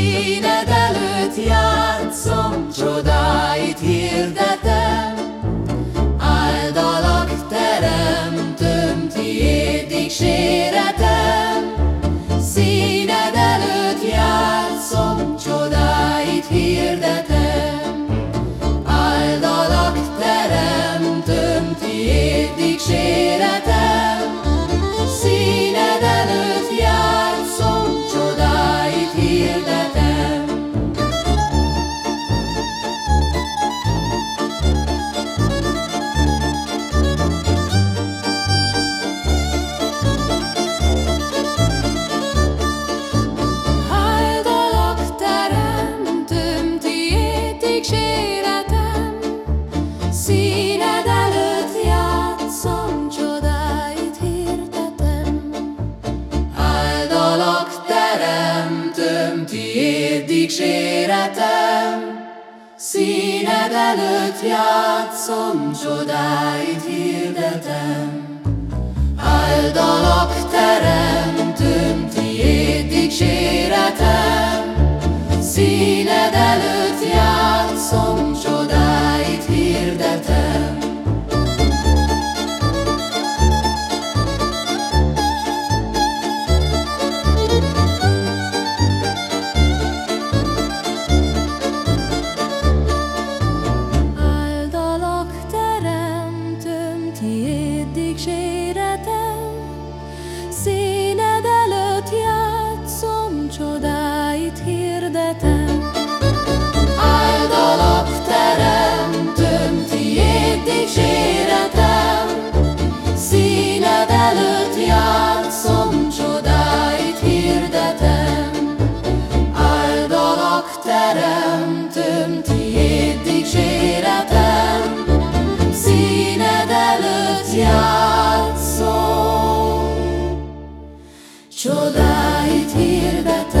színed előtt játszom, csodáit hirdetem. Áldalak teremtőm, tiéd dicsérem, kíséretem, Színed előtt játszom, csodáit hirdetem. Áldalak teremtőm, tiéd dicséretem, Színed előtt Csodáit hirdetem.